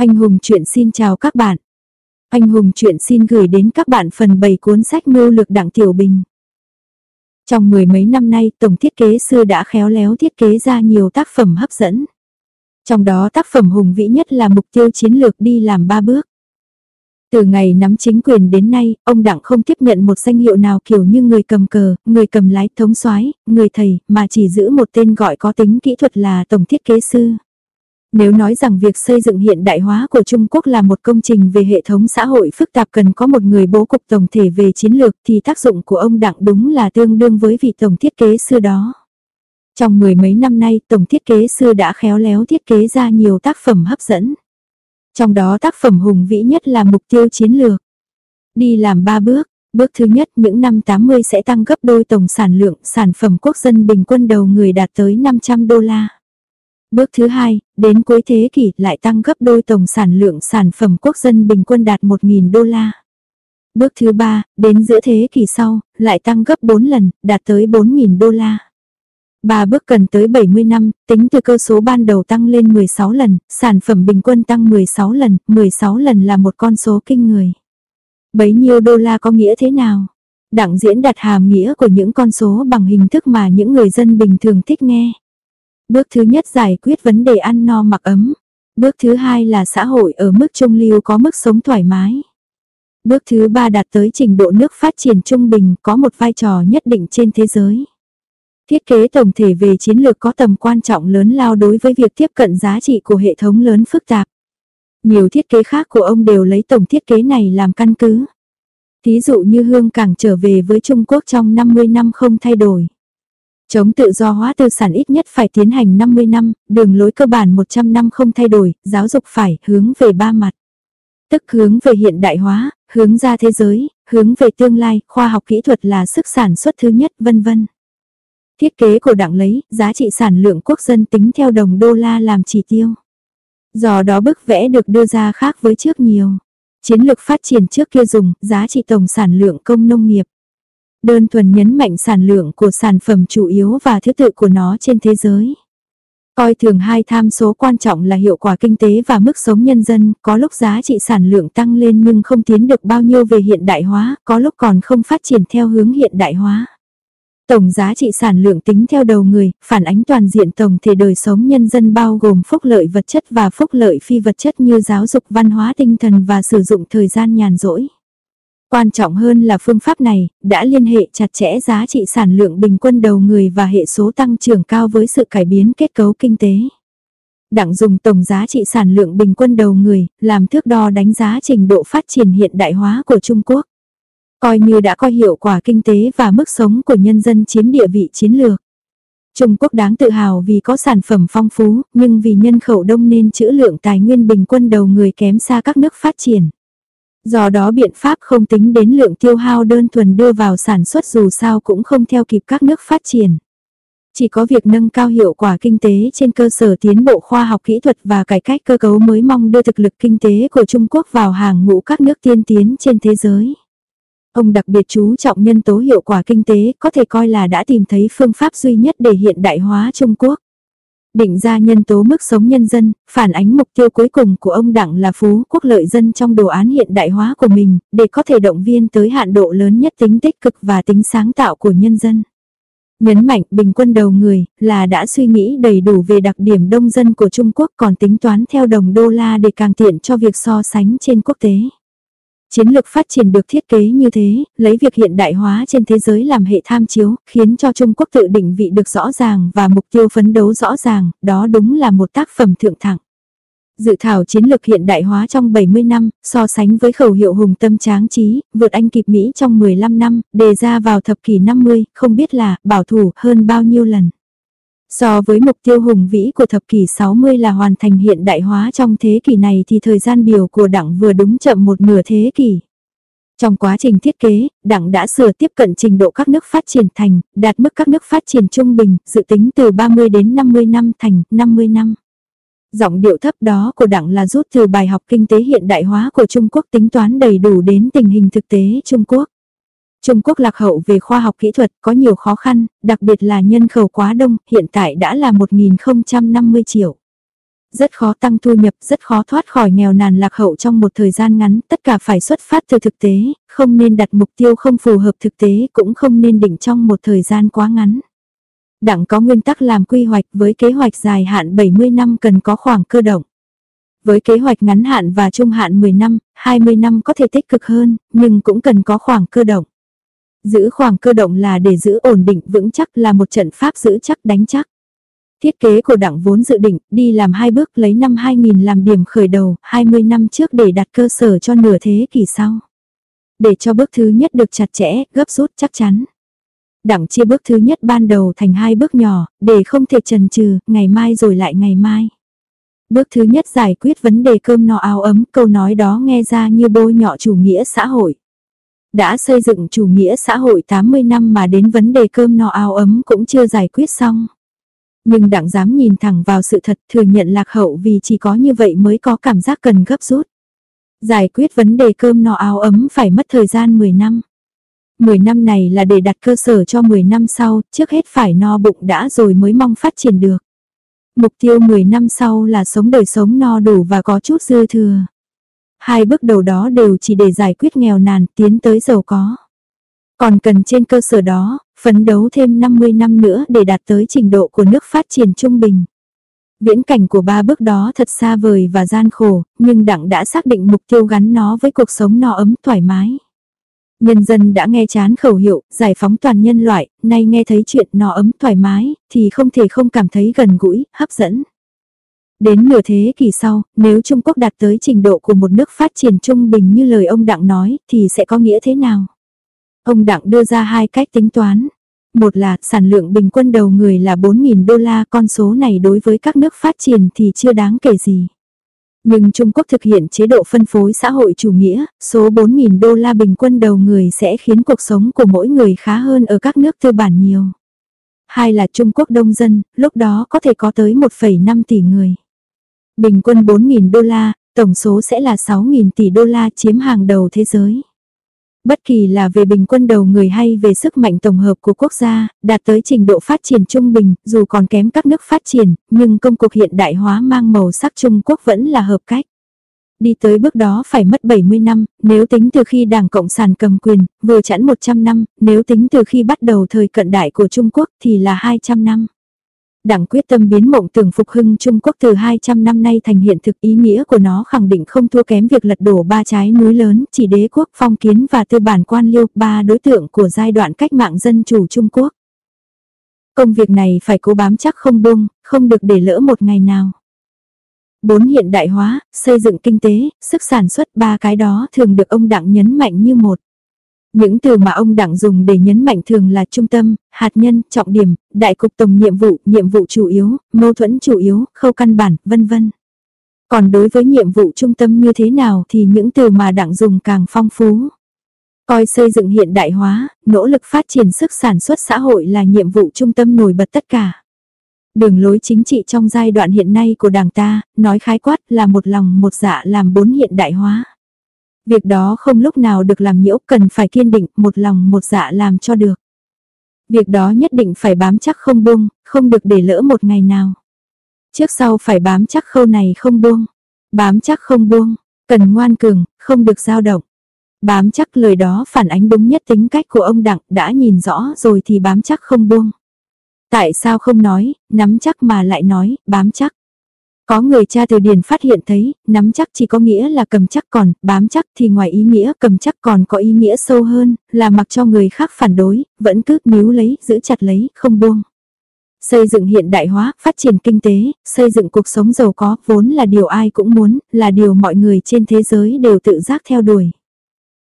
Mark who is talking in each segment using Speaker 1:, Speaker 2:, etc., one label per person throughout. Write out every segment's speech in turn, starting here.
Speaker 1: Anh Hùng chuyện xin chào các bạn. Anh Hùng chuyện xin gửi đến các bạn phần 7 cuốn sách mưu lược đặng tiểu bình. Trong mười mấy năm nay, tổng thiết kế sư đã khéo léo thiết kế ra nhiều tác phẩm hấp dẫn. Trong đó tác phẩm hùng vĩ nhất là mục tiêu chiến lược đi làm ba bước. Từ ngày nắm chính quyền đến nay, ông Đặng không tiếp nhận một danh hiệu nào kiểu như người cầm cờ, người cầm lái, thống soái, người thầy, mà chỉ giữ một tên gọi có tính kỹ thuật là tổng thiết kế sư. Nếu nói rằng việc xây dựng hiện đại hóa của Trung Quốc là một công trình về hệ thống xã hội phức tạp cần có một người bố cục tổng thể về chiến lược thì tác dụng của ông Đặng đúng là tương đương với vị tổng thiết kế xưa đó. Trong mười mấy năm nay, tổng thiết kế xưa đã khéo léo thiết kế ra nhiều tác phẩm hấp dẫn. Trong đó tác phẩm hùng vĩ nhất là mục tiêu chiến lược. Đi làm ba bước, bước thứ nhất những năm 80 sẽ tăng gấp đôi tổng sản lượng sản phẩm quốc dân bình quân đầu người đạt tới 500 đô la. Bước thứ hai, đến cuối thế kỷ lại tăng gấp đôi tổng sản lượng sản phẩm quốc dân bình quân đạt 1.000 đô la. Bước thứ ba, đến giữa thế kỷ sau, lại tăng gấp 4 lần, đạt tới 4.000 đô la. Ba bước cần tới 70 năm, tính từ cơ số ban đầu tăng lên 16 lần, sản phẩm bình quân tăng 16 lần, 16 lần là một con số kinh người. Bấy nhiêu đô la có nghĩa thế nào? Đặng diễn đặt hàm nghĩa của những con số bằng hình thức mà những người dân bình thường thích nghe. Bước thứ nhất giải quyết vấn đề ăn no mặc ấm. Bước thứ hai là xã hội ở mức trung lưu có mức sống thoải mái. Bước thứ ba đạt tới trình độ nước phát triển trung bình, có một vai trò nhất định trên thế giới. Thiết kế tổng thể về chiến lược có tầm quan trọng lớn lao đối với việc tiếp cận giá trị của hệ thống lớn phức tạp. Nhiều thiết kế khác của ông đều lấy tổng thiết kế này làm căn cứ. Thí dụ như Hương Cảng trở về với Trung Quốc trong 50 năm không thay đổi. Chống tự do hóa tư sản ít nhất phải tiến hành 50 năm, đường lối cơ bản 100 năm không thay đổi, giáo dục phải hướng về ba mặt. Tức hướng về hiện đại hóa, hướng ra thế giới, hướng về tương lai, khoa học kỹ thuật là sức sản xuất thứ nhất, vân vân. Thiết kế của đảng lấy, giá trị sản lượng quốc dân tính theo đồng đô la làm chỉ tiêu. Do đó bức vẽ được đưa ra khác với trước nhiều. Chiến lược phát triển trước kia dùng, giá trị tổng sản lượng công nông nghiệp. Đơn thuần nhấn mạnh sản lượng của sản phẩm chủ yếu và thứ tự của nó trên thế giới. Coi thường hai tham số quan trọng là hiệu quả kinh tế và mức sống nhân dân, có lúc giá trị sản lượng tăng lên nhưng không tiến được bao nhiêu về hiện đại hóa, có lúc còn không phát triển theo hướng hiện đại hóa. Tổng giá trị sản lượng tính theo đầu người, phản ánh toàn diện tổng thể đời sống nhân dân bao gồm phúc lợi vật chất và phúc lợi phi vật chất như giáo dục văn hóa tinh thần và sử dụng thời gian nhàn rỗi. Quan trọng hơn là phương pháp này đã liên hệ chặt chẽ giá trị sản lượng bình quân đầu người và hệ số tăng trưởng cao với sự cải biến kết cấu kinh tế. Đặng dùng tổng giá trị sản lượng bình quân đầu người làm thước đo đánh giá trình độ phát triển hiện đại hóa của Trung Quốc. Coi như đã coi hiệu quả kinh tế và mức sống của nhân dân chiếm địa vị chiến lược. Trung Quốc đáng tự hào vì có sản phẩm phong phú, nhưng vì nhân khẩu đông nên trữ lượng tài nguyên bình quân đầu người kém xa các nước phát triển. Do đó biện pháp không tính đến lượng tiêu hao đơn thuần đưa vào sản xuất dù sao cũng không theo kịp các nước phát triển. Chỉ có việc nâng cao hiệu quả kinh tế trên cơ sở tiến bộ khoa học kỹ thuật và cải cách cơ cấu mới mong đưa thực lực kinh tế của Trung Quốc vào hàng ngũ các nước tiên tiến trên thế giới. Ông đặc biệt chú trọng nhân tố hiệu quả kinh tế có thể coi là đã tìm thấy phương pháp duy nhất để hiện đại hóa Trung Quốc. Định ra nhân tố mức sống nhân dân, phản ánh mục tiêu cuối cùng của ông Đặng là phú quốc lợi dân trong đồ án hiện đại hóa của mình, để có thể động viên tới hạn độ lớn nhất tính tích cực và tính sáng tạo của nhân dân. Nhấn mạnh bình quân đầu người là đã suy nghĩ đầy đủ về đặc điểm đông dân của Trung Quốc còn tính toán theo đồng đô la để càng tiện cho việc so sánh trên quốc tế. Chiến lược phát triển được thiết kế như thế, lấy việc hiện đại hóa trên thế giới làm hệ tham chiếu, khiến cho Trung Quốc tự định vị được rõ ràng và mục tiêu phấn đấu rõ ràng, đó đúng là một tác phẩm thượng thẳng. Dự thảo chiến lược hiện đại hóa trong 70 năm, so sánh với khẩu hiệu hùng tâm tráng trí, vượt Anh kịp Mỹ trong 15 năm, đề ra vào thập kỷ 50, không biết là bảo thủ hơn bao nhiêu lần. So với mục tiêu hùng vĩ của thập kỷ 60 là hoàn thành hiện đại hóa trong thế kỷ này thì thời gian biểu của đảng vừa đúng chậm một nửa thế kỷ. Trong quá trình thiết kế, đảng đã sửa tiếp cận trình độ các nước phát triển thành, đạt mức các nước phát triển trung bình, dự tính từ 30 đến 50 năm thành 50 năm. Giọng điệu thấp đó của đảng là rút từ bài học kinh tế hiện đại hóa của Trung Quốc tính toán đầy đủ đến tình hình thực tế Trung Quốc. Trung Quốc lạc hậu về khoa học kỹ thuật có nhiều khó khăn, đặc biệt là nhân khẩu quá đông, hiện tại đã là 1.050 triệu. rất khó tăng thu nhập, rất khó thoát khỏi nghèo nàn lạc hậu trong một thời gian ngắn, tất cả phải xuất phát từ thực tế, không nên đặt mục tiêu không phù hợp thực tế cũng không nên định trong một thời gian quá ngắn. Đảng có nguyên tắc làm quy hoạch với kế hoạch dài hạn 70 năm cần có khoảng cơ động. Với kế hoạch ngắn hạn và trung hạn 10 năm, 20 năm có thể tích cực hơn, nhưng cũng cần có khoảng cơ động. Giữ khoảng cơ động là để giữ ổn định vững chắc là một trận pháp giữ chắc đánh chắc. Thiết kế của đảng vốn dự định đi làm hai bước lấy năm 2000 làm điểm khởi đầu, 20 năm trước để đặt cơ sở cho nửa thế kỷ sau. Để cho bước thứ nhất được chặt chẽ, gấp rút chắc chắn. Đảng chia bước thứ nhất ban đầu thành hai bước nhỏ, để không thể trần trừ, ngày mai rồi lại ngày mai. Bước thứ nhất giải quyết vấn đề cơm no áo ấm, câu nói đó nghe ra như bôi nhọ chủ nghĩa xã hội. Đã xây dựng chủ nghĩa xã hội 80 năm mà đến vấn đề cơm no áo ấm cũng chưa giải quyết xong. Nhưng đặng dám nhìn thẳng vào sự thật thừa nhận lạc hậu vì chỉ có như vậy mới có cảm giác cần gấp rút. Giải quyết vấn đề cơm no áo ấm phải mất thời gian 10 năm. 10 năm này là để đặt cơ sở cho 10 năm sau, trước hết phải no bụng đã rồi mới mong phát triển được. Mục tiêu 10 năm sau là sống đời sống no đủ và có chút dư thừa. Hai bước đầu đó đều chỉ để giải quyết nghèo nàn tiến tới giàu có. Còn cần trên cơ sở đó, phấn đấu thêm 50 năm nữa để đạt tới trình độ của nước phát triển trung bình. Viễn cảnh của ba bước đó thật xa vời và gian khổ, nhưng đặng đã xác định mục tiêu gắn nó với cuộc sống no ấm thoải mái. Nhân dân đã nghe chán khẩu hiệu, giải phóng toàn nhân loại, nay nghe thấy chuyện no ấm thoải mái, thì không thể không cảm thấy gần gũi, hấp dẫn. Đến nửa thế kỷ sau, nếu Trung Quốc đạt tới trình độ của một nước phát triển trung bình như lời ông Đặng nói, thì sẽ có nghĩa thế nào? Ông Đặng đưa ra hai cách tính toán. Một là sản lượng bình quân đầu người là 4.000 đô la, con số này đối với các nước phát triển thì chưa đáng kể gì. Nhưng Trung Quốc thực hiện chế độ phân phối xã hội chủ nghĩa, số 4.000 đô la bình quân đầu người sẽ khiến cuộc sống của mỗi người khá hơn ở các nước tư bản nhiều. Hai là Trung Quốc đông dân, lúc đó có thể có tới 1,5 tỷ người. Bình quân 4.000 đô la, tổng số sẽ là 6.000 tỷ đô la chiếm hàng đầu thế giới. Bất kỳ là về bình quân đầu người hay về sức mạnh tổng hợp của quốc gia, đạt tới trình độ phát triển trung bình, dù còn kém các nước phát triển, nhưng công cuộc hiện đại hóa mang màu sắc Trung Quốc vẫn là hợp cách. Đi tới bước đó phải mất 70 năm, nếu tính từ khi Đảng Cộng sản cầm quyền, vừa chẵn 100 năm, nếu tính từ khi bắt đầu thời cận đại của Trung Quốc thì là 200 năm. Đảng quyết tâm biến mộng tưởng phục hưng Trung Quốc từ 200 năm nay thành hiện thực ý nghĩa của nó khẳng định không thua kém việc lật đổ ba trái núi lớn, chỉ đế quốc phong kiến và tư bản quan liêu, ba đối tượng của giai đoạn cách mạng dân chủ Trung Quốc. Công việc này phải cố bám chắc không buông, không được để lỡ một ngày nào. Bốn hiện đại hóa, xây dựng kinh tế, sức sản xuất ba cái đó thường được ông Đặng nhấn mạnh như một. Những từ mà ông Đặng dùng để nhấn mạnh thường là trung tâm, hạt nhân, trọng điểm, đại cục tổng nhiệm vụ, nhiệm vụ chủ yếu, mâu thuẫn chủ yếu, khâu căn bản, vân vân. Còn đối với nhiệm vụ trung tâm như thế nào thì những từ mà Đặng dùng càng phong phú. Coi xây dựng hiện đại hóa, nỗ lực phát triển sức sản xuất xã hội là nhiệm vụ trung tâm nổi bật tất cả. Đường lối chính trị trong giai đoạn hiện nay của đảng ta, nói khái quát là một lòng một dạ làm bốn hiện đại hóa. Việc đó không lúc nào được làm nhiễu cần phải kiên định một lòng một dạ làm cho được. Việc đó nhất định phải bám chắc không buông, không được để lỡ một ngày nào. Trước sau phải bám chắc khâu này không buông. Bám chắc không buông, cần ngoan cường, không được dao động. Bám chắc lời đó phản ánh đúng nhất tính cách của ông Đặng đã nhìn rõ rồi thì bám chắc không buông. Tại sao không nói, nắm chắc mà lại nói, bám chắc. Có người cha từ điển phát hiện thấy, nắm chắc chỉ có nghĩa là cầm chắc còn, bám chắc thì ngoài ý nghĩa cầm chắc còn có ý nghĩa sâu hơn, là mặc cho người khác phản đối, vẫn cứ níu lấy, giữ chặt lấy, không buông. Xây dựng hiện đại hóa, phát triển kinh tế, xây dựng cuộc sống giàu có, vốn là điều ai cũng muốn, là điều mọi người trên thế giới đều tự giác theo đuổi.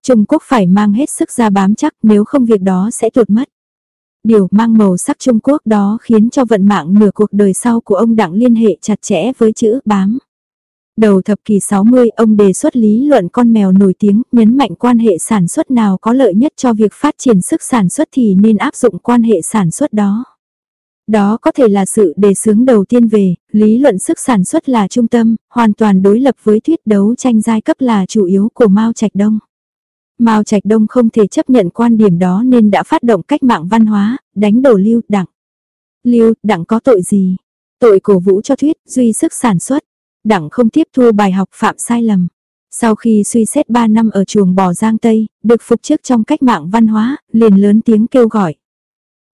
Speaker 1: Trung Quốc phải mang hết sức ra bám chắc nếu không việc đó sẽ tuột mất. Điều mang màu sắc Trung Quốc đó khiến cho vận mạng nửa cuộc đời sau của ông Đặng liên hệ chặt chẽ với chữ bám. Đầu thập kỷ 60 ông đề xuất lý luận con mèo nổi tiếng, nhấn mạnh quan hệ sản xuất nào có lợi nhất cho việc phát triển sức sản xuất thì nên áp dụng quan hệ sản xuất đó. Đó có thể là sự đề xướng đầu tiên về, lý luận sức sản xuất là trung tâm, hoàn toàn đối lập với thuyết đấu tranh giai cấp là chủ yếu của Mao Trạch Đông. Mao Trạch Đông không thể chấp nhận quan điểm đó nên đã phát động cách mạng văn hóa, đánh đổ Lưu Đặng. Lưu Đặng có tội gì? Tội cổ vũ cho thuyết, duy sức sản xuất. đặng không tiếp thu bài học phạm sai lầm. Sau khi suy xét 3 năm ở chuồng bò Giang Tây, được phục chức trong cách mạng văn hóa, liền lớn tiếng kêu gọi.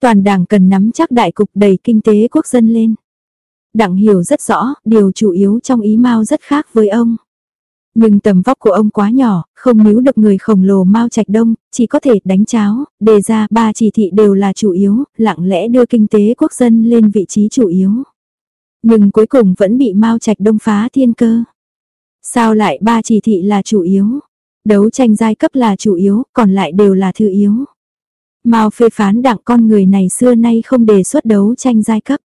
Speaker 1: Toàn đảng cần nắm chắc đại cục đầy kinh tế quốc dân lên. Đặng hiểu rất rõ, điều chủ yếu trong ý Mao rất khác với ông. Nhưng tầm vóc của ông quá nhỏ, không níu được người khổng lồ Mao Trạch Đông, chỉ có thể đánh cháo, đề ra ba chỉ thị đều là chủ yếu, lặng lẽ đưa kinh tế quốc dân lên vị trí chủ yếu. Nhưng cuối cùng vẫn bị Mao Trạch Đông phá thiên cơ. Sao lại ba chỉ thị là chủ yếu? Đấu tranh giai cấp là chủ yếu, còn lại đều là thứ yếu. Mao phê phán đảng con người này xưa nay không đề xuất đấu tranh giai cấp.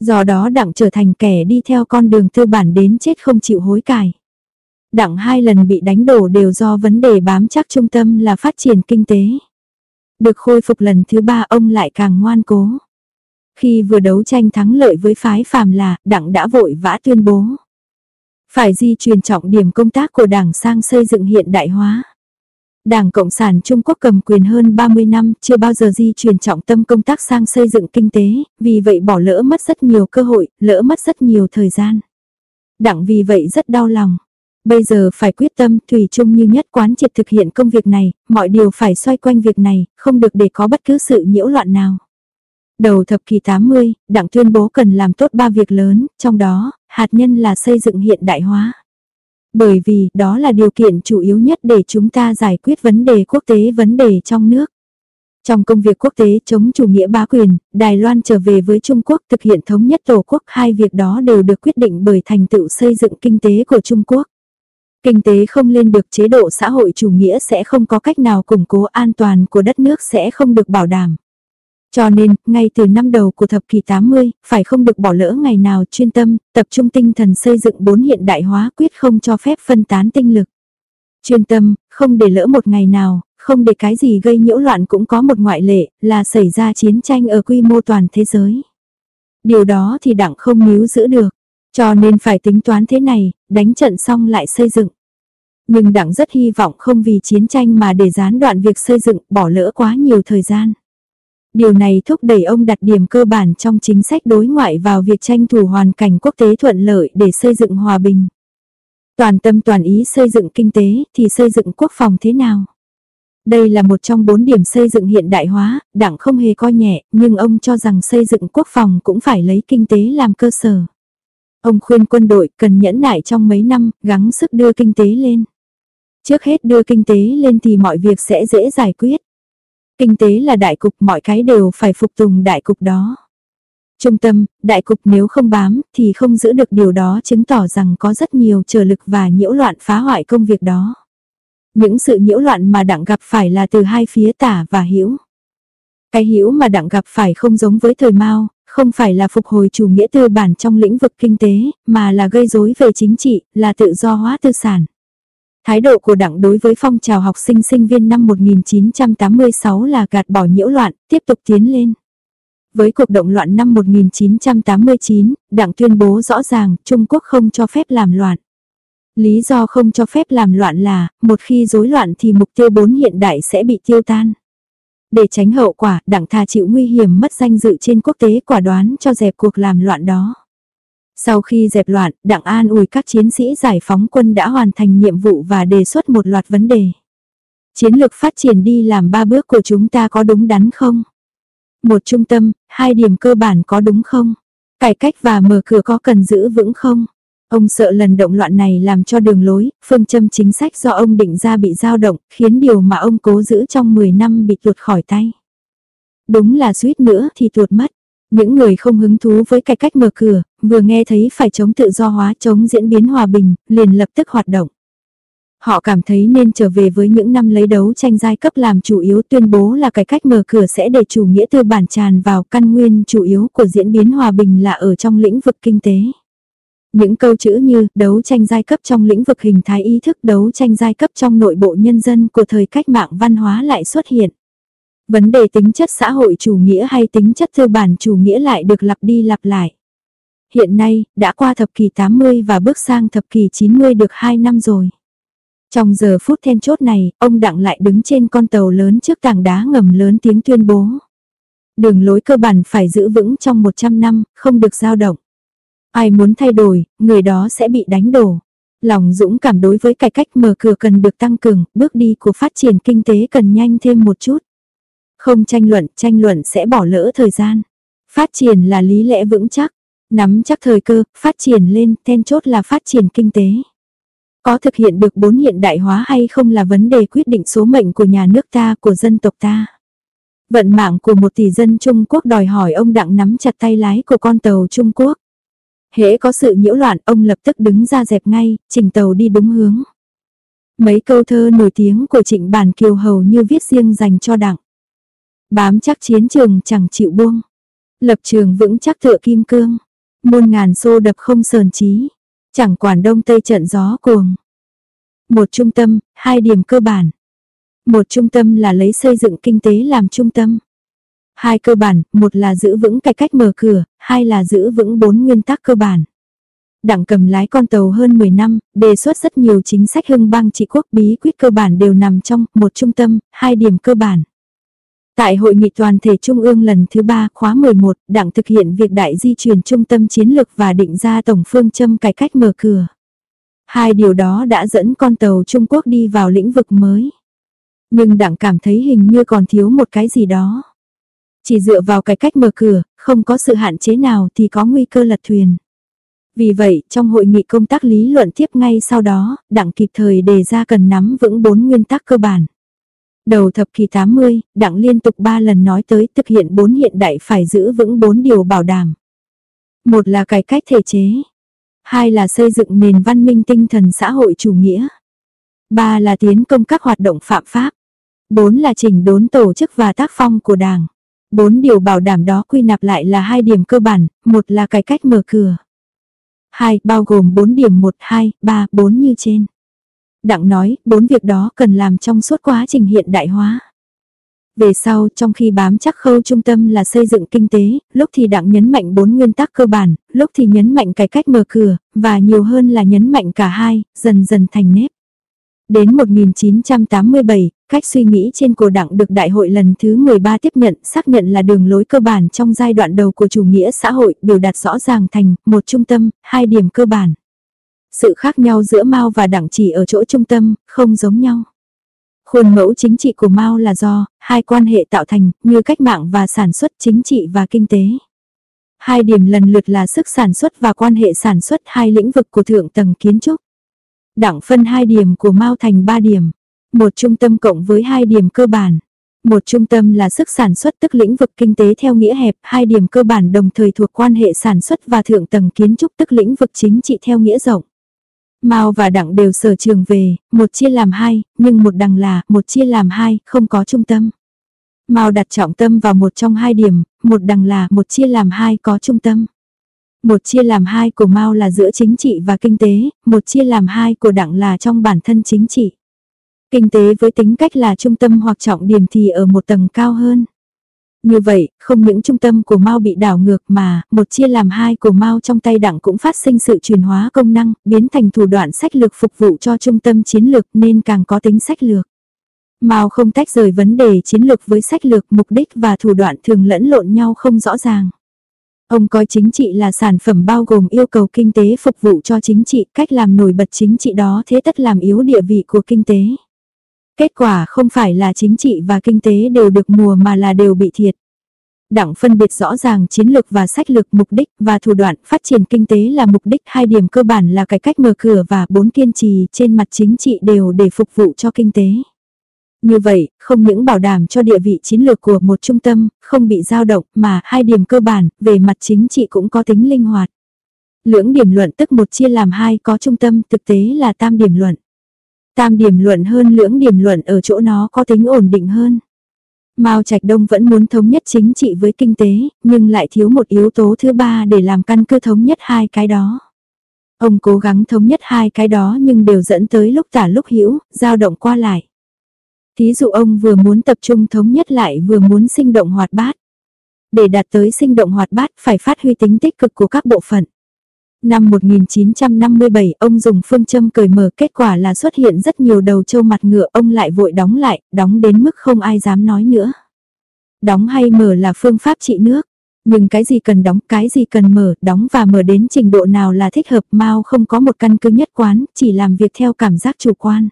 Speaker 1: Do đó đảng trở thành kẻ đi theo con đường tư bản đến chết không chịu hối cải đặng hai lần bị đánh đổ đều do vấn đề bám chắc trung tâm là phát triển kinh tế. Được khôi phục lần thứ ba ông lại càng ngoan cố. Khi vừa đấu tranh thắng lợi với phái phàm là, đặng đã vội vã tuyên bố. Phải di truyền trọng điểm công tác của đảng sang xây dựng hiện đại hóa. Đảng Cộng sản Trung Quốc cầm quyền hơn 30 năm, chưa bao giờ di truyền trọng tâm công tác sang xây dựng kinh tế, vì vậy bỏ lỡ mất rất nhiều cơ hội, lỡ mất rất nhiều thời gian. Đảng vì vậy rất đau lòng. Bây giờ phải quyết tâm thủy chung như nhất quán triệt thực hiện công việc này, mọi điều phải xoay quanh việc này, không được để có bất cứ sự nhiễu loạn nào. Đầu thập kỷ 80, đảng tuyên bố cần làm tốt ba việc lớn, trong đó, hạt nhân là xây dựng hiện đại hóa. Bởi vì đó là điều kiện chủ yếu nhất để chúng ta giải quyết vấn đề quốc tế vấn đề trong nước. Trong công việc quốc tế chống chủ nghĩa bá quyền, Đài Loan trở về với Trung Quốc thực hiện thống nhất tổ quốc hai việc đó đều được quyết định bởi thành tựu xây dựng kinh tế của Trung Quốc. Kinh tế không lên được chế độ xã hội chủ nghĩa sẽ không có cách nào củng cố an toàn của đất nước sẽ không được bảo đảm. Cho nên, ngay từ năm đầu của thập kỷ 80, phải không được bỏ lỡ ngày nào chuyên tâm, tập trung tinh thần xây dựng bốn hiện đại hóa quyết không cho phép phân tán tinh lực. Chuyên tâm, không để lỡ một ngày nào, không để cái gì gây nhiễu loạn cũng có một ngoại lệ, là xảy ra chiến tranh ở quy mô toàn thế giới. Điều đó thì đảng không níu giữ được, cho nên phải tính toán thế này, đánh trận xong lại xây dựng. Nhưng đảng rất hy vọng không vì chiến tranh mà để gián đoạn việc xây dựng, bỏ lỡ quá nhiều thời gian. Điều này thúc đẩy ông đặt điểm cơ bản trong chính sách đối ngoại vào việc tranh thủ hoàn cảnh quốc tế thuận lợi để xây dựng hòa bình. Toàn tâm toàn ý xây dựng kinh tế thì xây dựng quốc phòng thế nào? Đây là một trong bốn điểm xây dựng hiện đại hóa, đảng không hề coi nhẹ, nhưng ông cho rằng xây dựng quốc phòng cũng phải lấy kinh tế làm cơ sở. Ông khuyên quân đội cần nhẫn nại trong mấy năm, gắng sức đưa kinh tế lên. Trước hết đưa kinh tế lên thì mọi việc sẽ dễ giải quyết. Kinh tế là đại cục mọi cái đều phải phục tùng đại cục đó. Trung tâm, đại cục nếu không bám thì không giữ được điều đó chứng tỏ rằng có rất nhiều trở lực và nhiễu loạn phá hoại công việc đó. Những sự nhiễu loạn mà đặng gặp phải là từ hai phía tả và hữu. Cái hữu mà đặng gặp phải không giống với thời Mao, không phải là phục hồi chủ nghĩa tư bản trong lĩnh vực kinh tế, mà là gây rối về chính trị, là tự do hóa tư sản. Thái độ của đảng đối với phong trào học sinh sinh viên năm 1986 là gạt bỏ nhiễu loạn, tiếp tục tiến lên. Với cuộc động loạn năm 1989, đảng tuyên bố rõ ràng Trung Quốc không cho phép làm loạn. Lý do không cho phép làm loạn là, một khi rối loạn thì mục tiêu bốn hiện đại sẽ bị tiêu tan. Để tránh hậu quả, đặng tha chịu nguy hiểm mất danh dự trên quốc tế quả đoán cho dẹp cuộc làm loạn đó. Sau khi dẹp loạn, Đặng An ủi các chiến sĩ giải phóng quân đã hoàn thành nhiệm vụ và đề xuất một loạt vấn đề. Chiến lược phát triển đi làm ba bước của chúng ta có đúng đắn không? Một trung tâm, hai điểm cơ bản có đúng không? Cải cách và mở cửa có cần giữ vững không? Ông sợ lần động loạn này làm cho đường lối, phương châm chính sách do ông định ra bị dao động, khiến điều mà ông cố giữ trong 10 năm bị tuột khỏi tay. Đúng là suýt nữa thì tuột mất. Những người không hứng thú với cải cách mở cửa, vừa nghe thấy phải chống tự do hóa chống diễn biến hòa bình, liền lập tức hoạt động. Họ cảm thấy nên trở về với những năm lấy đấu tranh giai cấp làm chủ yếu tuyên bố là cải cách mở cửa sẽ để chủ nghĩa tư bản tràn vào căn nguyên chủ yếu của diễn biến hòa bình là ở trong lĩnh vực kinh tế. Những câu chữ như đấu tranh giai cấp trong lĩnh vực hình thái ý thức đấu tranh giai cấp trong nội bộ nhân dân của thời cách mạng văn hóa lại xuất hiện. Vấn đề tính chất xã hội chủ nghĩa hay tính chất tư bản chủ nghĩa lại được lặp đi lặp lại. Hiện nay, đã qua thập kỷ 80 và bước sang thập kỷ 90 được 2 năm rồi. Trong giờ phút then chốt này, ông Đặng lại đứng trên con tàu lớn trước tảng đá ngầm lớn tiếng tuyên bố. Đường lối cơ bản phải giữ vững trong 100 năm, không được dao động. Ai muốn thay đổi, người đó sẽ bị đánh đổ. Lòng dũng cảm đối với cải cách mở cửa cần được tăng cường, bước đi của phát triển kinh tế cần nhanh thêm một chút. Không tranh luận, tranh luận sẽ bỏ lỡ thời gian. Phát triển là lý lẽ vững chắc, nắm chắc thời cơ, phát triển lên, then chốt là phát triển kinh tế. Có thực hiện được bốn hiện đại hóa hay không là vấn đề quyết định số mệnh của nhà nước ta, của dân tộc ta. Vận mạng của một tỷ dân Trung Quốc đòi hỏi ông Đặng nắm chặt tay lái của con tàu Trung Quốc. Hễ có sự nhiễu loạn, ông lập tức đứng ra dẹp ngay, chỉnh tàu đi đúng hướng. Mấy câu thơ nổi tiếng của trịnh bản kiều hầu như viết riêng dành cho Đặng. Bám chắc chiến trường chẳng chịu buông. Lập trường vững chắc tựa kim cương. Muôn ngàn xô đập không sờn trí. Chẳng quản đông tây trận gió cuồng. Một trung tâm, hai điểm cơ bản. Một trung tâm là lấy xây dựng kinh tế làm trung tâm. Hai cơ bản, một là giữ vững cải cách mở cửa, hai là giữ vững bốn nguyên tắc cơ bản. Đảng cầm lái con tàu hơn 10 năm, đề xuất rất nhiều chính sách hưng bang trị quốc bí quyết cơ bản đều nằm trong một trung tâm, hai điểm cơ bản. Tại hội nghị toàn thể trung ương lần thứ 3 khóa 11, đảng thực hiện việc đại di chuyển trung tâm chiến lược và định ra tổng phương châm cải cách mở cửa. Hai điều đó đã dẫn con tàu Trung Quốc đi vào lĩnh vực mới. Nhưng đảng cảm thấy hình như còn thiếu một cái gì đó. Chỉ dựa vào cái cách mở cửa, không có sự hạn chế nào thì có nguy cơ lật thuyền. Vì vậy, trong hội nghị công tác lý luận tiếp ngay sau đó, đảng kịp thời đề ra cần nắm vững bốn nguyên tắc cơ bản. Đầu thập kỷ 80, đảng liên tục 3 lần nói tới thực hiện bốn hiện đại phải giữ vững bốn điều bảo đảm. Một là cải cách thể chế. Hai là xây dựng nền văn minh tinh thần xã hội chủ nghĩa. Ba là tiến công các hoạt động phạm pháp. Bốn là chỉnh đốn tổ chức và tác phong của đảng. Bốn điều bảo đảm đó quy nạp lại là hai điểm cơ bản, một là cải cách mở cửa. Hai, bao gồm bốn điểm 1, 2, 3, 4 như trên. Đặng nói, bốn việc đó cần làm trong suốt quá trình hiện đại hóa. Về sau, trong khi bám chắc khâu trung tâm là xây dựng kinh tế, lúc thì đặng nhấn mạnh bốn nguyên tắc cơ bản, lúc thì nhấn mạnh cải cách mở cửa, và nhiều hơn là nhấn mạnh cả hai, dần dần thành nếp. Đến 1987, cách suy nghĩ trên của đảng được đại hội lần thứ 13 tiếp nhận xác nhận là đường lối cơ bản trong giai đoạn đầu của chủ nghĩa xã hội biểu đạt rõ ràng thành một trung tâm, hai điểm cơ bản. Sự khác nhau giữa Mao và đảng chỉ ở chỗ trung tâm, không giống nhau. Khuôn mẫu chính trị của Mao là do hai quan hệ tạo thành như cách mạng và sản xuất chính trị và kinh tế. Hai điểm lần lượt là sức sản xuất và quan hệ sản xuất hai lĩnh vực của thượng tầng kiến trúc. Đảng phân hai điểm của Mao thành ba điểm. Một trung tâm cộng với hai điểm cơ bản. Một trung tâm là sức sản xuất tức lĩnh vực kinh tế theo nghĩa hẹp, hai điểm cơ bản đồng thời thuộc quan hệ sản xuất và thượng tầng kiến trúc tức lĩnh vực chính trị theo nghĩa rộng. Mao và Đặng đều sở trường về, một chia làm hai, nhưng một đằng là, một chia làm hai, không có trung tâm. Mao đặt trọng tâm vào một trong hai điểm, một đằng là, một chia làm hai có trung tâm. Một chia làm hai của Mao là giữa chính trị và kinh tế, một chia làm hai của Đặng là trong bản thân chính trị. Kinh tế với tính cách là trung tâm hoặc trọng điểm thì ở một tầng cao hơn. Như vậy, không những trung tâm của Mao bị đảo ngược mà, một chia làm hai của Mao trong tay đảng cũng phát sinh sự chuyển hóa công năng, biến thành thủ đoạn sách lược phục vụ cho trung tâm chiến lược nên càng có tính sách lược. Mao không tách rời vấn đề chiến lược với sách lược mục đích và thủ đoạn thường lẫn lộn nhau không rõ ràng. Ông coi chính trị là sản phẩm bao gồm yêu cầu kinh tế phục vụ cho chính trị, cách làm nổi bật chính trị đó thế tất làm yếu địa vị của kinh tế. Kết quả không phải là chính trị và kinh tế đều được mùa mà là đều bị thiệt. Đảng phân biệt rõ ràng chiến lược và sách lược mục đích và thủ đoạn phát triển kinh tế là mục đích hai điểm cơ bản là cải cách mở cửa và bốn kiên trì trên mặt chính trị đều để phục vụ cho kinh tế. Như vậy, không những bảo đảm cho địa vị chiến lược của một trung tâm, không bị dao động mà hai điểm cơ bản về mặt chính trị cũng có tính linh hoạt. Lưỡng điểm luận tức một chia làm hai có trung tâm thực tế là tam điểm luận. Tam điểm luận hơn lưỡng điểm luận ở chỗ nó có tính ổn định hơn. Mao Trạch Đông vẫn muốn thống nhất chính trị với kinh tế, nhưng lại thiếu một yếu tố thứ ba để làm căn cứ thống nhất hai cái đó. Ông cố gắng thống nhất hai cái đó nhưng đều dẫn tới lúc tả lúc hữu, dao động qua lại. Thí dụ ông vừa muốn tập trung thống nhất lại vừa muốn sinh động hoạt bát. Để đạt tới sinh động hoạt bát phải phát huy tính tích cực của các bộ phận. Năm 1957 ông dùng phương châm cởi mở kết quả là xuất hiện rất nhiều đầu trâu mặt ngựa ông lại vội đóng lại, đóng đến mức không ai dám nói nữa. Đóng hay mở là phương pháp trị nước. Nhưng cái gì cần đóng, cái gì cần mở, đóng và mở đến trình độ nào là thích hợp Mao không có một căn cứ nhất quán, chỉ làm việc theo cảm giác chủ quan.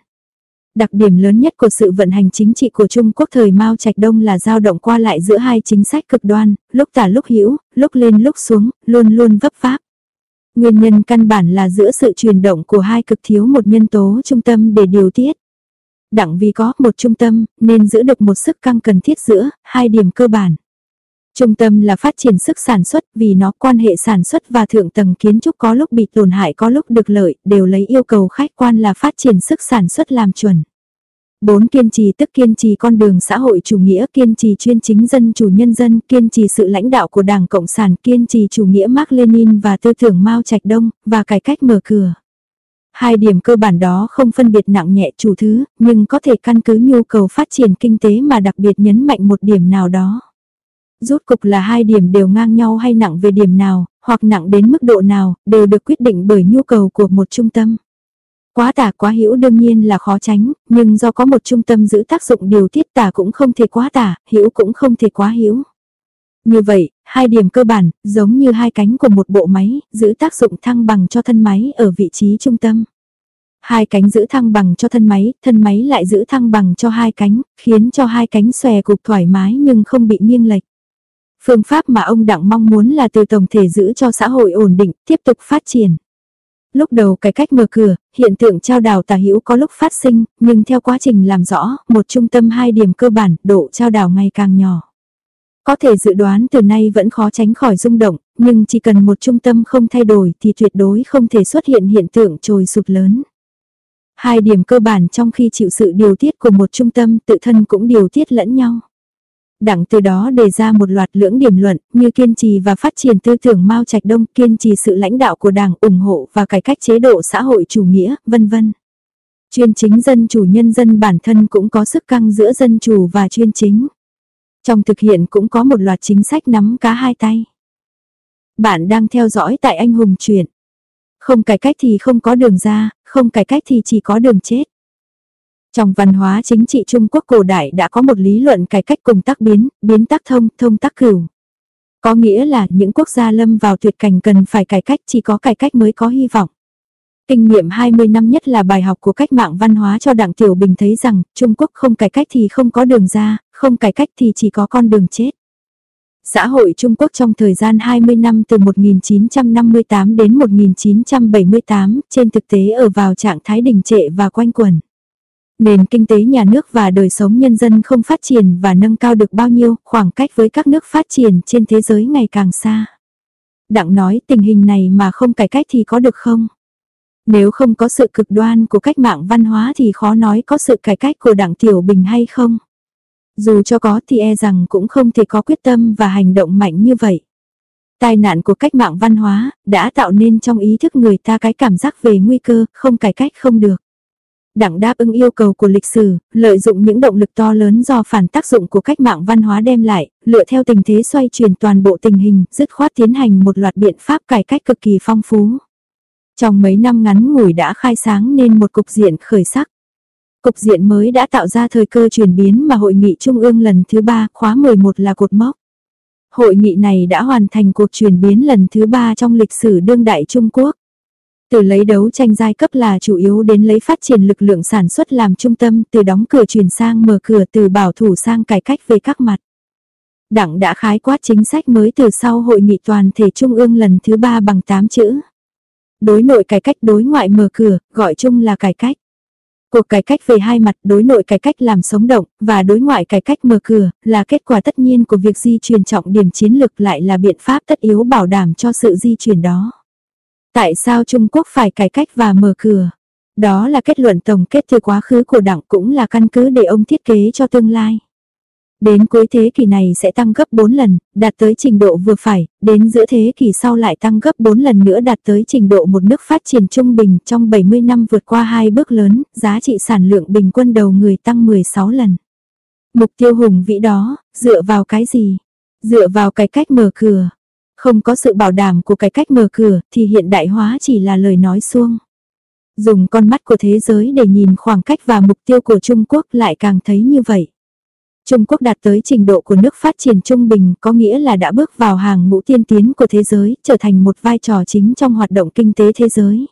Speaker 1: Đặc điểm lớn nhất của sự vận hành chính trị của Trung Quốc thời Mao Trạch Đông là dao động qua lại giữa hai chính sách cực đoan, lúc tả lúc hữu, lúc lên lúc xuống, luôn luôn vấp pháp Nguyên nhân căn bản là giữa sự chuyển động của hai cực thiếu một nhân tố trung tâm để điều tiết. Đặng vì có một trung tâm, nên giữ được một sức căng cần thiết giữa hai điểm cơ bản. Trung tâm là phát triển sức sản xuất vì nó quan hệ sản xuất và thượng tầng kiến trúc có lúc bị tổn hại có lúc được lợi, đều lấy yêu cầu khách quan là phát triển sức sản xuất làm chuẩn. 4. Kiên trì tức kiên trì con đường xã hội chủ nghĩa, kiên trì chuyên chính dân chủ nhân dân, kiên trì sự lãnh đạo của Đảng Cộng sản, kiên trì chủ nghĩa Mark Lenin và tư tưởng Mao Trạch Đông, và cải cách mở cửa. Hai điểm cơ bản đó không phân biệt nặng nhẹ chủ thứ, nhưng có thể căn cứ nhu cầu phát triển kinh tế mà đặc biệt nhấn mạnh một điểm nào đó. rốt cục là hai điểm đều ngang nhau hay nặng về điểm nào, hoặc nặng đến mức độ nào, đều được quyết định bởi nhu cầu của một trung tâm. Quá tả quá hữu đương nhiên là khó tránh, nhưng do có một trung tâm giữ tác dụng điều tiết tả cũng không thể quá tả, hữu cũng không thể quá hữu. Như vậy, hai điểm cơ bản, giống như hai cánh của một bộ máy, giữ tác dụng thăng bằng cho thân máy ở vị trí trung tâm. Hai cánh giữ thăng bằng cho thân máy, thân máy lại giữ thăng bằng cho hai cánh, khiến cho hai cánh xòe cục thoải mái nhưng không bị nghiêng lệch. Phương pháp mà ông Đặng mong muốn là từ tổng thể giữ cho xã hội ổn định, tiếp tục phát triển. Lúc đầu cái cách mở cửa, hiện tượng trao đảo tà hữu có lúc phát sinh, nhưng theo quá trình làm rõ, một trung tâm hai điểm cơ bản, độ trao đảo ngày càng nhỏ. Có thể dự đoán từ nay vẫn khó tránh khỏi rung động, nhưng chỉ cần một trung tâm không thay đổi thì tuyệt đối không thể xuất hiện hiện tượng trồi sụp lớn. Hai điểm cơ bản trong khi chịu sự điều tiết của một trung tâm tự thân cũng điều tiết lẫn nhau. Đặng từ đó đề ra một loạt lưỡng điểm luận như kiên trì và phát triển tư tưởng Mao Trạch Đông, kiên trì sự lãnh đạo của Đảng ủng hộ và cải cách chế độ xã hội chủ nghĩa, vân vân. Chuyên chính dân chủ nhân dân bản thân cũng có sức căng giữa dân chủ và chuyên chính. Trong thực hiện cũng có một loạt chính sách nắm cá hai tay. Bạn đang theo dõi tại anh hùng truyện. Không cải cách thì không có đường ra, không cải cách thì chỉ có đường chết. Trong văn hóa chính trị Trung Quốc cổ đại đã có một lý luận cải cách cùng tác biến, biến tác thông, thông tác cửu. Có nghĩa là những quốc gia lâm vào tuyệt cảnh cần phải cải cách chỉ có cải cách mới có hy vọng. Kinh nghiệm 20 năm nhất là bài học của cách mạng văn hóa cho đảng Tiểu Bình thấy rằng Trung Quốc không cải cách thì không có đường ra, không cải cách thì chỉ có con đường chết. Xã hội Trung Quốc trong thời gian 20 năm từ 1958 đến 1978 trên thực tế ở vào trạng thái đình trệ và quanh quẩn. Nền kinh tế nhà nước và đời sống nhân dân không phát triển và nâng cao được bao nhiêu, khoảng cách với các nước phát triển trên thế giới ngày càng xa. Đặng nói tình hình này mà không cải cách thì có được không? Nếu không có sự cực đoan của cách mạng văn hóa thì khó nói có sự cải cách của đảng Tiểu Bình hay không. Dù cho có thì e rằng cũng không thể có quyết tâm và hành động mạnh như vậy. Tai nạn của cách mạng văn hóa đã tạo nên trong ý thức người ta cái cảm giác về nguy cơ, không cải cách không được. Đặng đáp ứng yêu cầu của lịch sử, lợi dụng những động lực to lớn do phản tác dụng của cách mạng văn hóa đem lại, lựa theo tình thế xoay chuyển toàn bộ tình hình, dứt khoát tiến hành một loạt biện pháp cải cách cực kỳ phong phú. Trong mấy năm ngắn ngủi đã khai sáng nên một cục diện khởi sắc. Cục diện mới đã tạo ra thời cơ chuyển biến mà hội nghị trung ương lần thứ ba khóa 11 là cột mốc. Hội nghị này đã hoàn thành cuộc chuyển biến lần thứ ba trong lịch sử đương đại Trung Quốc. Từ lấy đấu tranh giai cấp là chủ yếu đến lấy phát triển lực lượng sản xuất làm trung tâm, từ đóng cửa chuyển sang mở cửa từ bảo thủ sang cải cách về các mặt. Đảng đã khái quát chính sách mới từ sau hội nghị toàn thể trung ương lần thứ ba bằng 8 chữ. Đối nội cải cách đối ngoại mở cửa, gọi chung là cải cách. Cuộc cải cách về hai mặt đối nội cải cách làm sống động và đối ngoại cải cách mở cửa là kết quả tất nhiên của việc di chuyển trọng điểm chiến lược lại là biện pháp tất yếu bảo đảm cho sự di chuyển đó. Tại sao Trung Quốc phải cải cách và mở cửa? Đó là kết luận tổng kết từ quá khứ của đảng cũng là căn cứ để ông thiết kế cho tương lai. Đến cuối thế kỷ này sẽ tăng gấp 4 lần, đạt tới trình độ vừa phải, đến giữa thế kỷ sau lại tăng gấp 4 lần nữa đạt tới trình độ một nước phát triển trung bình trong 70 năm vượt qua hai bước lớn, giá trị sản lượng bình quân đầu người tăng 16 lần. Mục tiêu hùng vĩ đó, dựa vào cái gì? Dựa vào cái cách mở cửa. Không có sự bảo đảm của cái cách mở cửa thì hiện đại hóa chỉ là lời nói suông. Dùng con mắt của thế giới để nhìn khoảng cách và mục tiêu của Trung Quốc lại càng thấy như vậy. Trung Quốc đạt tới trình độ của nước phát triển trung bình có nghĩa là đã bước vào hàng ngũ tiên tiến của thế giới, trở thành một vai trò chính trong hoạt động kinh tế thế giới.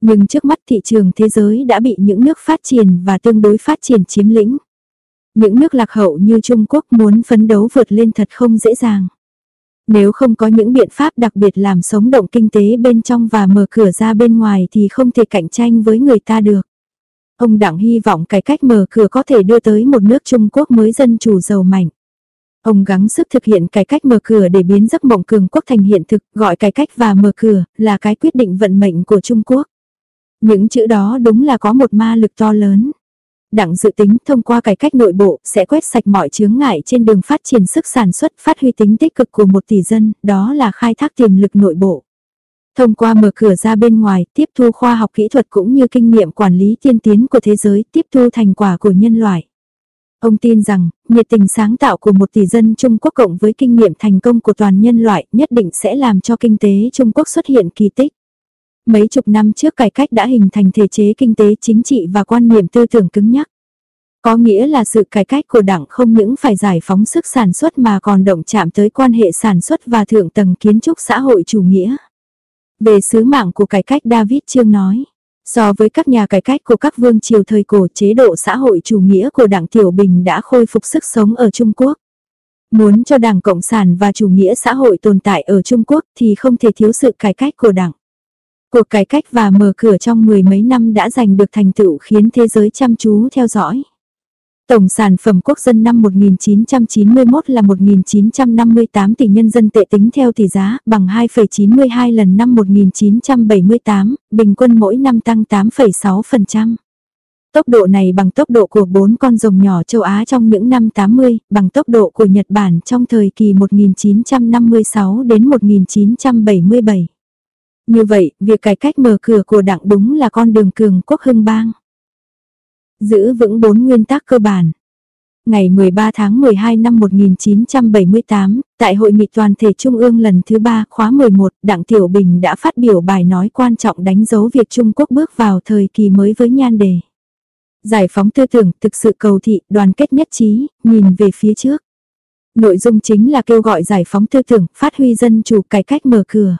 Speaker 1: Nhưng trước mắt thị trường thế giới đã bị những nước phát triển và tương đối phát triển chiếm lĩnh. Những nước lạc hậu như Trung Quốc muốn phấn đấu vượt lên thật không dễ dàng. Nếu không có những biện pháp đặc biệt làm sống động kinh tế bên trong và mở cửa ra bên ngoài thì không thể cạnh tranh với người ta được. Ông Đặng hy vọng cải cách mở cửa có thể đưa tới một nước Trung Quốc mới dân chủ giàu mạnh. Ông gắng sức thực hiện cải cách mở cửa để biến giấc mộng cường quốc thành hiện thực, gọi cải cách và mở cửa là cái quyết định vận mệnh của Trung Quốc. Những chữ đó đúng là có một ma lực to lớn. Đặng dự tính thông qua cải cách nội bộ sẽ quét sạch mọi chướng ngại trên đường phát triển sức sản xuất, phát huy tính tích cực của một tỷ dân, đó là khai thác tiềm lực nội bộ. Thông qua mở cửa ra bên ngoài, tiếp thu khoa học kỹ thuật cũng như kinh nghiệm quản lý tiên tiến của thế giới, tiếp thu thành quả của nhân loại. Ông tin rằng, nhiệt tình sáng tạo của một tỷ dân Trung Quốc cộng với kinh nghiệm thành công của toàn nhân loại nhất định sẽ làm cho kinh tế Trung Quốc xuất hiện kỳ tích. Mấy chục năm trước cải cách đã hình thành thể chế kinh tế chính trị và quan niệm tư tưởng cứng nhắc. Có nghĩa là sự cải cách của đảng không những phải giải phóng sức sản xuất mà còn động chạm tới quan hệ sản xuất và thượng tầng kiến trúc xã hội chủ nghĩa. Về sứ mạng của cải cách David Trương nói, so với các nhà cải cách của các vương triều thời cổ chế độ xã hội chủ nghĩa của đảng Tiểu Bình đã khôi phục sức sống ở Trung Quốc. Muốn cho đảng Cộng sản và chủ nghĩa xã hội tồn tại ở Trung Quốc thì không thể thiếu sự cải cách của đảng. Cuộc cải cách và mở cửa trong mười mấy năm đã giành được thành tựu khiến thế giới chăm chú theo dõi. Tổng sản phẩm quốc dân năm 1991 là 1.958 tỷ nhân dân tệ tính theo tỷ giá bằng 2,92 lần năm 1978, bình quân mỗi năm tăng 8,6%. Tốc độ này bằng tốc độ của bốn con rồng nhỏ châu Á trong những năm 80, bằng tốc độ của Nhật Bản trong thời kỳ 1956 đến 1977. Như vậy, việc cải cách mở cửa của đảng đúng là con đường cường quốc hưng bang. Giữ vững bốn nguyên tắc cơ bản. Ngày 13 tháng 12 năm 1978, tại Hội nghị toàn thể Trung ương lần thứ 3 khóa 11, đảng Tiểu Bình đã phát biểu bài nói quan trọng đánh dấu việc Trung Quốc bước vào thời kỳ mới với nhan đề. Giải phóng tư tưởng, thực sự cầu thị, đoàn kết nhất trí, nhìn về phía trước. Nội dung chính là kêu gọi giải phóng tư tưởng, phát huy dân chủ cải cách mở cửa.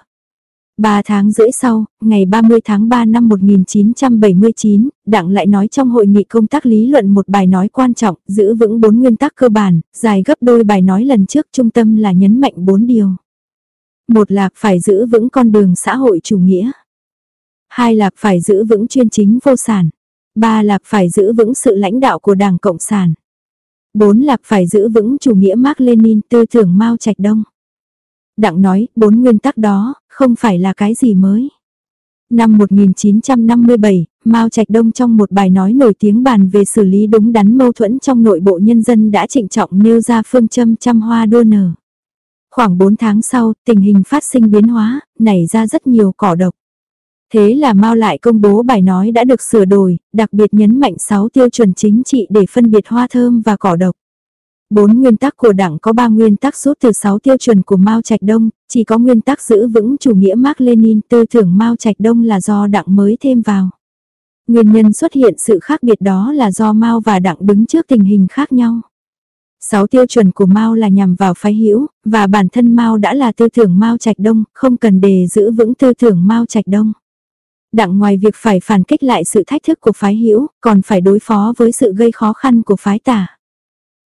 Speaker 1: Ba tháng rưỡi sau, ngày 30 tháng 3 năm 1979, Đặng lại nói trong hội nghị công tác lý luận một bài nói quan trọng, giữ vững bốn nguyên tắc cơ bản, dài gấp đôi bài nói lần trước trung tâm là nhấn mạnh bốn điều. Một là phải giữ vững con đường xã hội chủ nghĩa. Hai là phải giữ vững chuyên chính vô sản. Ba là phải giữ vững sự lãnh đạo của Đảng Cộng sản. Bốn là phải giữ vững chủ nghĩa Mark Lenin tư tưởng Mao Trạch Đông. Đặng nói, bốn nguyên tắc đó, không phải là cái gì mới. Năm 1957, Mao Trạch Đông trong một bài nói nổi tiếng bàn về xử lý đúng đắn mâu thuẫn trong nội bộ nhân dân đã trịnh trọng nêu ra phương châm trăm hoa đua nở. Khoảng 4 tháng sau, tình hình phát sinh biến hóa, nảy ra rất nhiều cỏ độc. Thế là Mao lại công bố bài nói đã được sửa đổi, đặc biệt nhấn mạnh 6 tiêu chuẩn chính trị để phân biệt hoa thơm và cỏ độc. Bốn nguyên tắc của đảng có ba nguyên tắc rút từ sáu tiêu chuẩn của Mao Trạch Đông, chỉ có nguyên tắc giữ vững chủ nghĩa Mark Lenin tư tưởng Mao Trạch Đông là do đảng mới thêm vào. Nguyên nhân xuất hiện sự khác biệt đó là do Mao và đảng đứng trước tình hình khác nhau. Sáu tiêu chuẩn của Mao là nhằm vào phái hữu và bản thân Mao đã là tư tưởng Mao Trạch Đông, không cần đề giữ vững tư tưởng Mao Trạch Đông. Đặng ngoài việc phải phản kích lại sự thách thức của phái hữu, còn phải đối phó với sự gây khó khăn của phái tả.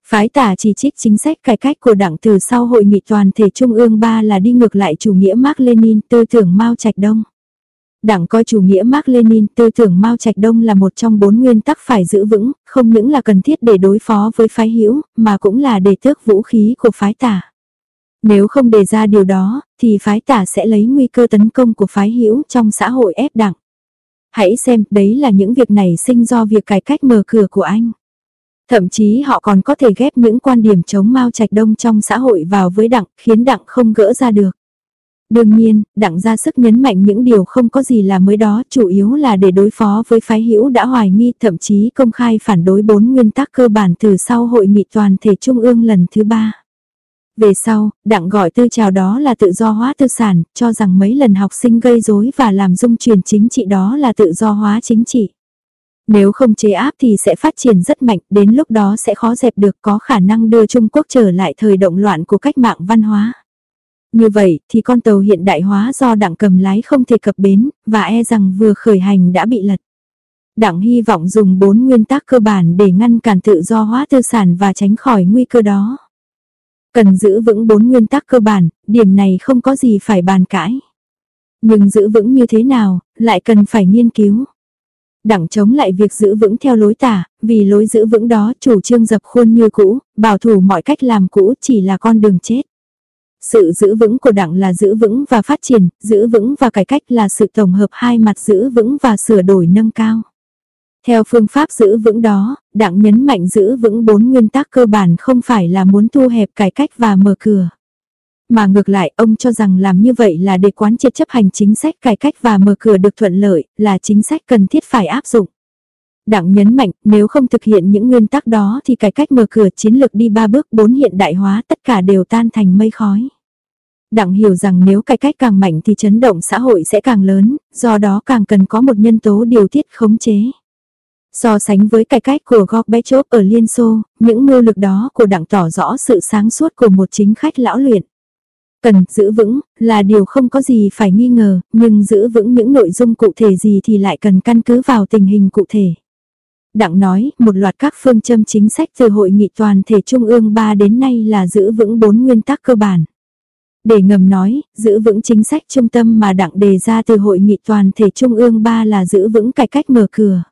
Speaker 1: Phái tả chỉ trích chính sách cải cách của đảng từ sau hội nghị toàn thể Trung ương 3 là đi ngược lại chủ nghĩa Mark Lenin tư tưởng Mao Trạch Đông. Đảng coi chủ nghĩa Mark Lenin tư tưởng Mao Trạch Đông là một trong bốn nguyên tắc phải giữ vững, không những là cần thiết để đối phó với phái hữu, mà cũng là để tước vũ khí của phái tả. Nếu không đề ra điều đó, thì phái tả sẽ lấy nguy cơ tấn công của phái hữu trong xã hội ép đảng. Hãy xem, đấy là những việc này sinh do việc cải cách mở cửa của anh. Thậm chí họ còn có thể ghép những quan điểm chống Mao Trạch Đông trong xã hội vào với đặng, khiến đặng không gỡ ra được. Đương nhiên, đặng ra sức nhấn mạnh những điều không có gì là mới đó, chủ yếu là để đối phó với phái hữu đã hoài nghi thậm chí công khai phản đối bốn nguyên tắc cơ bản từ sau hội nghị toàn thể trung ương lần thứ ba. Về sau, đặng gọi tư trào đó là tự do hóa tư sản, cho rằng mấy lần học sinh gây rối và làm dung truyền chính trị đó là tự do hóa chính trị. Nếu không chế áp thì sẽ phát triển rất mạnh, đến lúc đó sẽ khó dẹp được có khả năng đưa Trung Quốc trở lại thời động loạn của cách mạng văn hóa. Như vậy thì con tàu hiện đại hóa do đặng cầm lái không thể cập bến, và e rằng vừa khởi hành đã bị lật. Đặng hy vọng dùng bốn nguyên tắc cơ bản để ngăn cản tự do hóa tư sản và tránh khỏi nguy cơ đó. Cần giữ vững bốn nguyên tắc cơ bản, điểm này không có gì phải bàn cãi. Nhưng giữ vững như thế nào, lại cần phải nghiên cứu. Đặng chống lại việc giữ vững theo lối tả, vì lối giữ vững đó chủ trương dập khuôn như cũ, bảo thủ mọi cách làm cũ chỉ là con đường chết. Sự giữ vững của đảng là giữ vững và phát triển, giữ vững và cải cách là sự tổng hợp hai mặt giữ vững và sửa đổi nâng cao. Theo phương pháp giữ vững đó, đảng nhấn mạnh giữ vững bốn nguyên tắc cơ bản không phải là muốn thu hẹp cải cách và mở cửa. Mà ngược lại, ông cho rằng làm như vậy là để quán triệt chấp hành chính sách cải cách và mở cửa được thuận lợi, là chính sách cần thiết phải áp dụng. Đảng nhấn mạnh, nếu không thực hiện những nguyên tắc đó thì cải cách mở cửa chiến lược đi ba bước bốn hiện đại hóa tất cả đều tan thành mây khói. Đặng hiểu rằng nếu cải cách càng mạnh thì chấn động xã hội sẽ càng lớn, do đó càng cần có một nhân tố điều tiết khống chế. So sánh với cải cách của Gorbachev ở Liên Xô, những mưu lực đó của đảng tỏ rõ sự sáng suốt của một chính khách lão luyện. Cần giữ vững là điều không có gì phải nghi ngờ, nhưng giữ vững những nội dung cụ thể gì thì lại cần căn cứ vào tình hình cụ thể. Đặng nói, một loạt các phương châm chính sách từ hội nghị toàn thể Trung ương 3 đến nay là giữ vững bốn nguyên tắc cơ bản. Để ngầm nói, giữ vững chính sách trung tâm mà đặng đề ra từ hội nghị toàn thể Trung ương 3 là giữ vững cải cách mở cửa.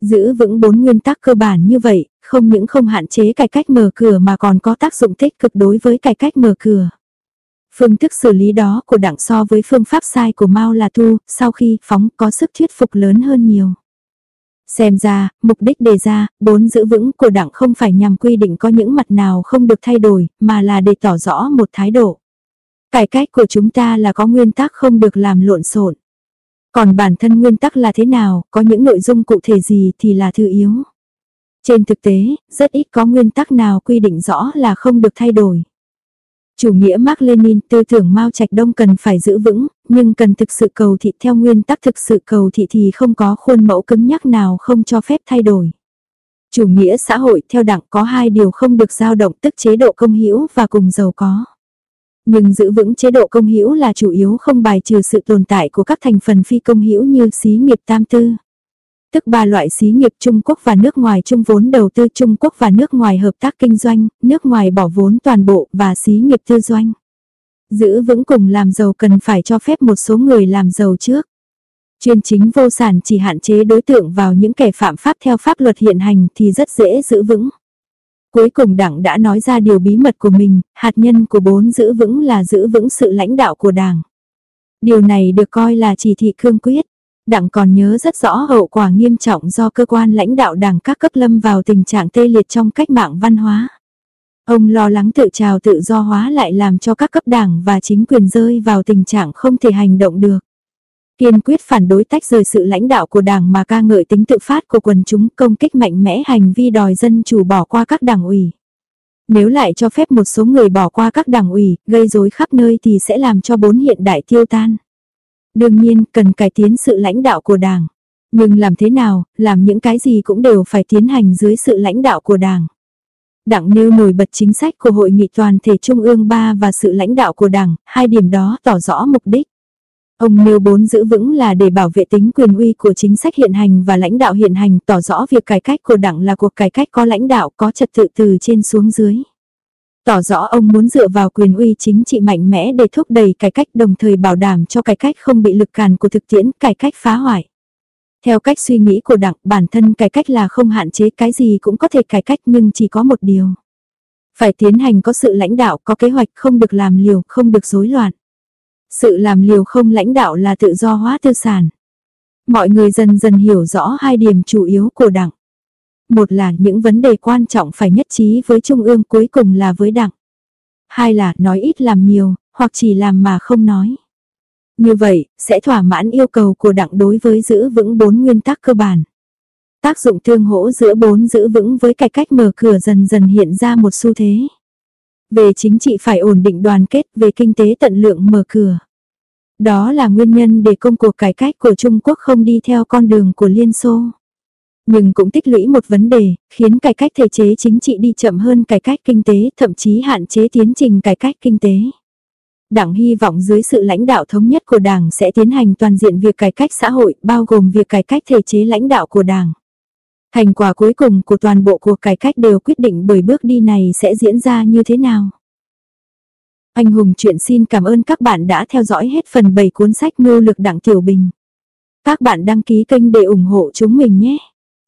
Speaker 1: Giữ vững bốn nguyên tắc cơ bản như vậy, không những không hạn chế cải cách mở cửa mà còn có tác dụng tích cực đối với cải cách mở cửa. Phương thức xử lý đó của đảng so với phương pháp sai của Mao là thu, sau khi phóng có sức thuyết phục lớn hơn nhiều. Xem ra, mục đích đề ra, bốn giữ vững của đảng không phải nhằm quy định có những mặt nào không được thay đổi, mà là để tỏ rõ một thái độ. Cải cách của chúng ta là có nguyên tắc không được làm lộn xộn. Còn bản thân nguyên tắc là thế nào, có những nội dung cụ thể gì thì là thứ yếu. Trên thực tế, rất ít có nguyên tắc nào quy định rõ là không được thay đổi. Chủ nghĩa Mark Lenin tư tưởng Mao Trạch Đông cần phải giữ vững, nhưng cần thực sự cầu thị theo nguyên tắc thực sự cầu thị thì không có khuôn mẫu cứng nhắc nào không cho phép thay đổi. Chủ nghĩa xã hội theo đảng có hai điều không được dao động tức chế độ công hữu và cùng giàu có. Nhưng giữ vững chế độ công hữu là chủ yếu không bài trừ sự tồn tại của các thành phần phi công hữu như xí nghiệp tam tư. Tức ba loại xí nghiệp Trung Quốc và nước ngoài chung vốn đầu tư Trung Quốc và nước ngoài hợp tác kinh doanh, nước ngoài bỏ vốn toàn bộ và xí nghiệp tư doanh. Giữ vững cùng làm giàu cần phải cho phép một số người làm giàu trước. Chuyên chính vô sản chỉ hạn chế đối tượng vào những kẻ phạm pháp theo pháp luật hiện hành thì rất dễ giữ vững. Cuối cùng đảng đã nói ra điều bí mật của mình, hạt nhân của bốn giữ vững là giữ vững sự lãnh đạo của đảng. Điều này được coi là chỉ thị cương quyết. Đảng còn nhớ rất rõ hậu quả nghiêm trọng do cơ quan lãnh đạo đảng các cấp lâm vào tình trạng tê liệt trong cách mạng văn hóa. Ông lo lắng tự trào tự do hóa lại làm cho các cấp đảng và chính quyền rơi vào tình trạng không thể hành động được. Kiên quyết phản đối tách rời sự lãnh đạo của đảng mà ca ngợi tính tự phát của quần chúng công kích mạnh mẽ hành vi đòi dân chủ bỏ qua các đảng ủy. Nếu lại cho phép một số người bỏ qua các đảng ủy, gây rối khắp nơi thì sẽ làm cho bốn hiện đại tiêu tan. Đương nhiên, cần cải tiến sự lãnh đạo của đảng. Nhưng làm thế nào, làm những cái gì cũng đều phải tiến hành dưới sự lãnh đạo của đảng. Đảng nêu nổi bật chính sách của Hội nghị toàn thể Trung ương 3 và sự lãnh đạo của đảng, hai điểm đó tỏ rõ mục đích. Ông nêu bốn giữ vững là để bảo vệ tính quyền uy của chính sách hiện hành và lãnh đạo hiện hành tỏ rõ việc cải cách của đảng là cuộc cải cách có lãnh đạo có trật tự từ trên xuống dưới. Tỏ rõ ông muốn dựa vào quyền uy chính trị mạnh mẽ để thúc đẩy cải cách đồng thời bảo đảm cho cải cách không bị lực càn của thực tiễn cải cách phá hoại. Theo cách suy nghĩ của đảng, bản thân cải cách là không hạn chế cái gì cũng có thể cải cách nhưng chỉ có một điều. Phải tiến hành có sự lãnh đạo, có kế hoạch, không được làm liều, không được rối loạn. Sự làm liều không lãnh đạo là tự do hóa tư sản. Mọi người dần dần hiểu rõ hai điểm chủ yếu của đảng. Một là những vấn đề quan trọng phải nhất trí với Trung ương cuối cùng là với đảng. Hai là nói ít làm nhiều, hoặc chỉ làm mà không nói. Như vậy, sẽ thỏa mãn yêu cầu của đảng đối với giữ vững bốn nguyên tắc cơ bản. Tác dụng tương hỗ giữa bốn giữ vững với cải cách mở cửa dần dần hiện ra một xu thế. Về chính trị phải ổn định đoàn kết, về kinh tế tận lượng mở cửa. Đó là nguyên nhân để công cuộc cải cách của Trung Quốc không đi theo con đường của Liên Xô nhưng cũng tích lũy một vấn đề, khiến cải cách thể chế chính trị đi chậm hơn cải cách kinh tế, thậm chí hạn chế tiến trình cải cách kinh tế. Đảng hy vọng dưới sự lãnh đạo thống nhất của Đảng sẽ tiến hành toàn diện việc cải cách xã hội, bao gồm việc cải cách thể chế lãnh đạo của Đảng. Thành quả cuối cùng của toàn bộ cuộc cải cách đều quyết định bởi bước đi này sẽ diễn ra như thế nào. Anh Hùng chuyện xin cảm ơn các bạn đã theo dõi hết phần 7 cuốn sách Mưu lực Đảng Tiểu Bình. Các bạn đăng ký kênh để ủng hộ chúng mình nhé.